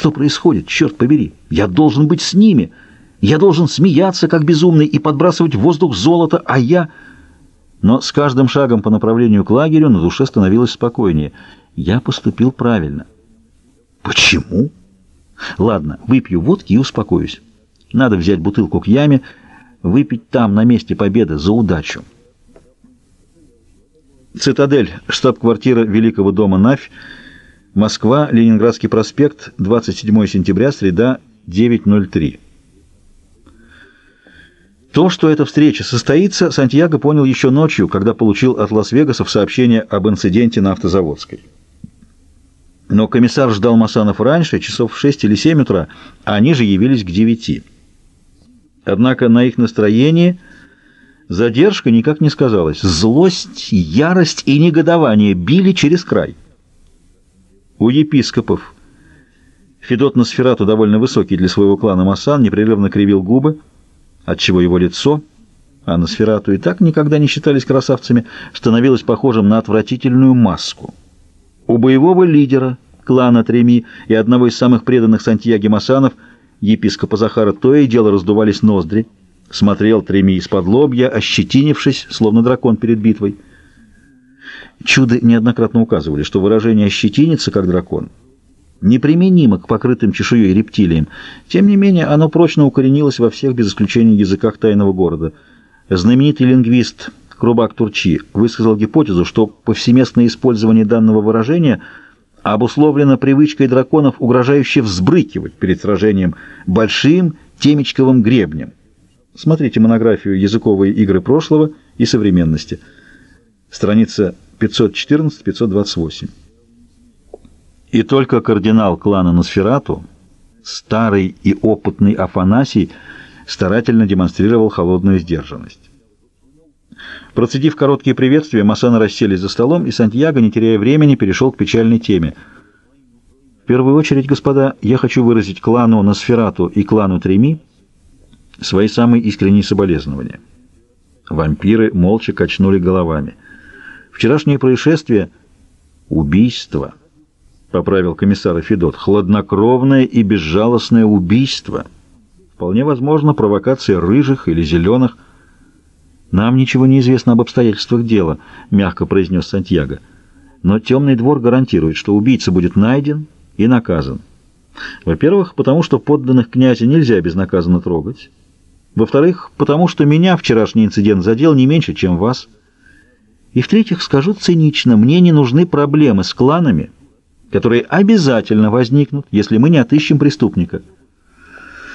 Что происходит, черт побери? Я должен быть с ними. Я должен смеяться, как безумный, и подбрасывать в воздух золото, а я... Но с каждым шагом по направлению к лагерю на душе становилось спокойнее. Я поступил правильно. Почему? Ладно, выпью водки и успокоюсь. Надо взять бутылку к яме, выпить там, на месте победы, за удачу. Цитадель, штаб-квартира Великого дома Навь, Москва, Ленинградский проспект, 27 сентября, среда, 9.03. То, что эта встреча состоится, Сантьяго понял еще ночью, когда получил от Лас-Вегасов сообщение об инциденте на автозаводской. Но комиссар ждал Масанов раньше, часов в 6 или 7 утра, а они же явились к 9. Однако на их настроении задержка никак не сказалась. Злость, ярость и негодование били через край. У епископов Федот Носферату, довольно высокий для своего клана Масан, непрерывно кривил губы, отчего его лицо, а Носферату и так никогда не считались красавцами, становилось похожим на отвратительную маску. У боевого лидера клана Треми и одного из самых преданных Сантьяги Масанов, епископа Захара, то и дело раздувались ноздри. Смотрел Треми из-под лобья, ощетинившись, словно дракон перед битвой. Чуды неоднократно указывали, что выражение «ощетиниться, как дракон» неприменимо к покрытым чешуей рептилиям. Тем не менее, оно прочно укоренилось во всех, без исключения языках тайного города. Знаменитый лингвист Крубак Турчи высказал гипотезу, что повсеместное использование данного выражения обусловлено привычкой драконов, угрожающе взбрыкивать перед сражением большим темечковым гребнем. Смотрите монографию «Языковые игры прошлого и современности». Страница 514-528. И только кардинал клана Носферату, старый и опытный Афанасий, старательно демонстрировал холодную сдержанность. Процедив короткие приветствия, масоны расселись за столом, и Сантьяго, не теряя времени, перешел к печальной теме. В первую очередь, господа, я хочу выразить клану Носферату и клану Треми свои самые искренние соболезнования. Вампиры молча качнули головами. Вчерашнее происшествие — убийство —— поправил комиссара Федот, — хладнокровное и безжалостное убийство. Вполне возможно, провокация рыжих или зеленых. Нам ничего не известно об обстоятельствах дела, — мягко произнес Сантьяго. Но темный двор гарантирует, что убийца будет найден и наказан. Во-первых, потому что подданных князя нельзя безнаказанно трогать. Во-вторых, потому что меня вчерашний инцидент задел не меньше, чем вас. И в-третьих, скажу цинично, мне не нужны проблемы с кланами, — которые обязательно возникнут, если мы не отыщем преступника –